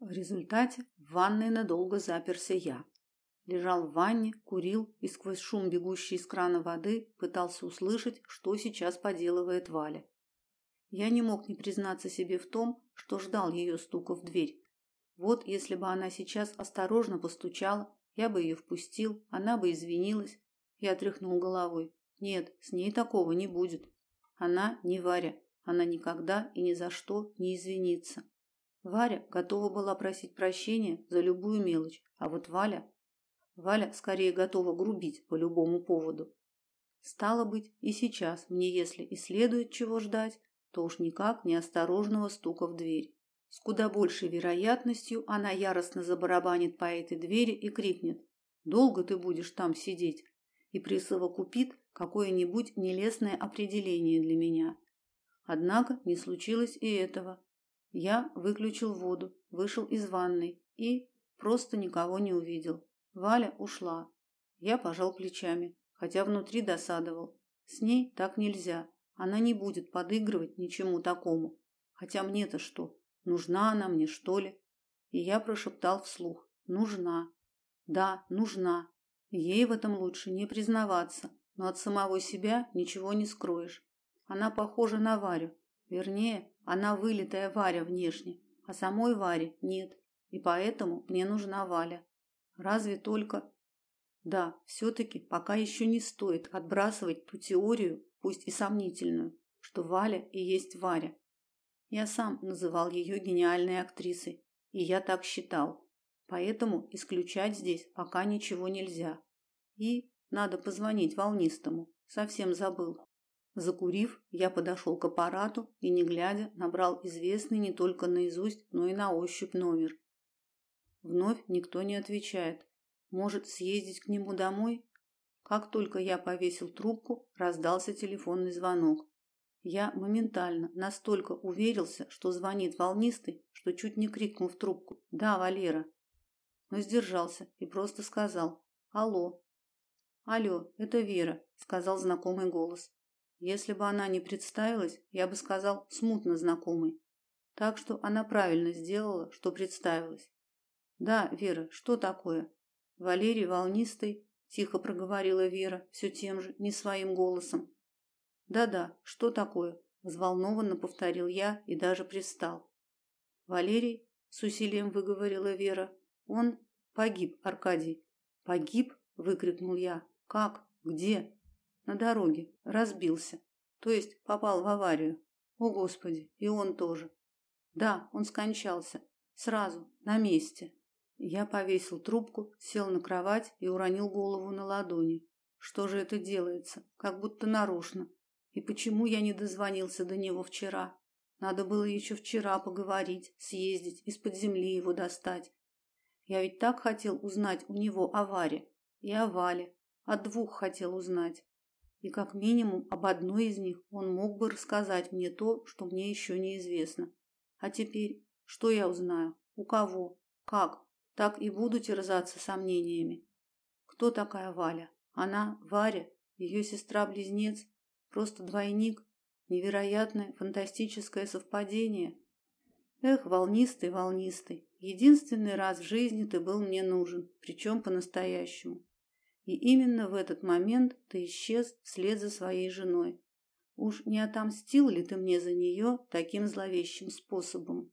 В результате в ванной надолго заперся я. Лежал в ванне, курил и сквозь шум бегущей из крана воды пытался услышать, что сейчас поделывает Валя. Я не мог не признаться себе в том, что ждал ее стука в дверь. Вот если бы она сейчас осторожно постучала, я бы ее впустил, она бы извинилась. Я тряхнул головой. Нет, с ней такого не будет. Она не Варя. Она никогда и ни за что не извинится. Варя готова была просить прощения за любую мелочь, а вот Валя... Валя скорее готова грубить по любому поводу. Стало быть, и сейчас мне, если и следует чего ждать, то уж никак не осторожного стука в дверь. С куда большей вероятностью она яростно забарабанит по этой двери и крикнет «Долго ты будешь там сидеть?» и присовокупит какое-нибудь нелестное определение для меня. Однако не случилось и этого. Я выключил воду, вышел из ванной и просто никого не увидел. Валя ушла. Я пожал плечами, хотя внутри досадовал. С ней так нельзя. Она не будет подыгрывать ничему такому. Хотя мне-то что? Нужна она мне, что ли? И я прошептал вслух: "Нужна". Да, нужна. Ей в этом лучше не признаваться, но от самого себя ничего не скроешь. Она похожа на Варю. Вернее, она вылитая Варя внешне, а самой Вари нет. И поэтому мне нужна Валя. Разве только Да, все таки пока еще не стоит отбрасывать ту теорию, пусть и сомнительную, что Валя и есть Варя. Я сам называл ее гениальной актрисой, и я так считал. Поэтому исключать здесь пока ничего нельзя. И надо позвонить волнистому. Совсем забыл. Закурив, я подошел к аппарату и, не глядя, набрал известный не только наизусть, но и на ощупь номер. Вновь никто не отвечает. Может, съездить к нему домой? Как только я повесил трубку, раздался телефонный звонок. Я моментально настолько уверился, что звонит волнистый, что чуть не крикнул в трубку: "Да, Валера". Но сдержался и просто сказал: "Алло". "Алло, это Вера", сказал знакомый голос. Если бы она не представилась, я бы сказал смутно знакомый. Так что она правильно сделала, что представилась. Да, Вера, что такое? Валерий волнистый, тихо проговорила Вера все тем же, не своим голосом. Да-да, что такое? взволнованно повторил я и даже пристал. Валерий с усилием выговорила Вера. Он погиб, Аркадий. Погиб? выкрикнул я. Как? Где? На дороге. Разбился. То есть попал в аварию. О, господи, и он тоже. Да, он скончался сразу, на месте. Я повесил трубку, сел на кровать и уронил голову на ладони. Что же это делается? Как будто нарочно. И почему я не дозвонился до него вчера? Надо было еще вчера поговорить, съездить, из-под земли его достать. Я ведь так хотел узнать у него о Варе и о Вале. О двух хотел узнать. И как минимум об одной из них он мог бы рассказать мне то, что мне еще неизвестно. А теперь что я узнаю? У кого? Как? Так и буду терзаться сомнениями. Кто такая Валя? Она Варя, ее сестра-близнец, Просто двойник, невероятное, фантастическое совпадение. Эх, волнистый, волнистый, единственный раз в жизни ты был мне нужен, причем по-настоящему. И именно в этот момент ты исчез вслед за своей женой. Уж не отомстил ли ты мне за нее таким зловещим способом?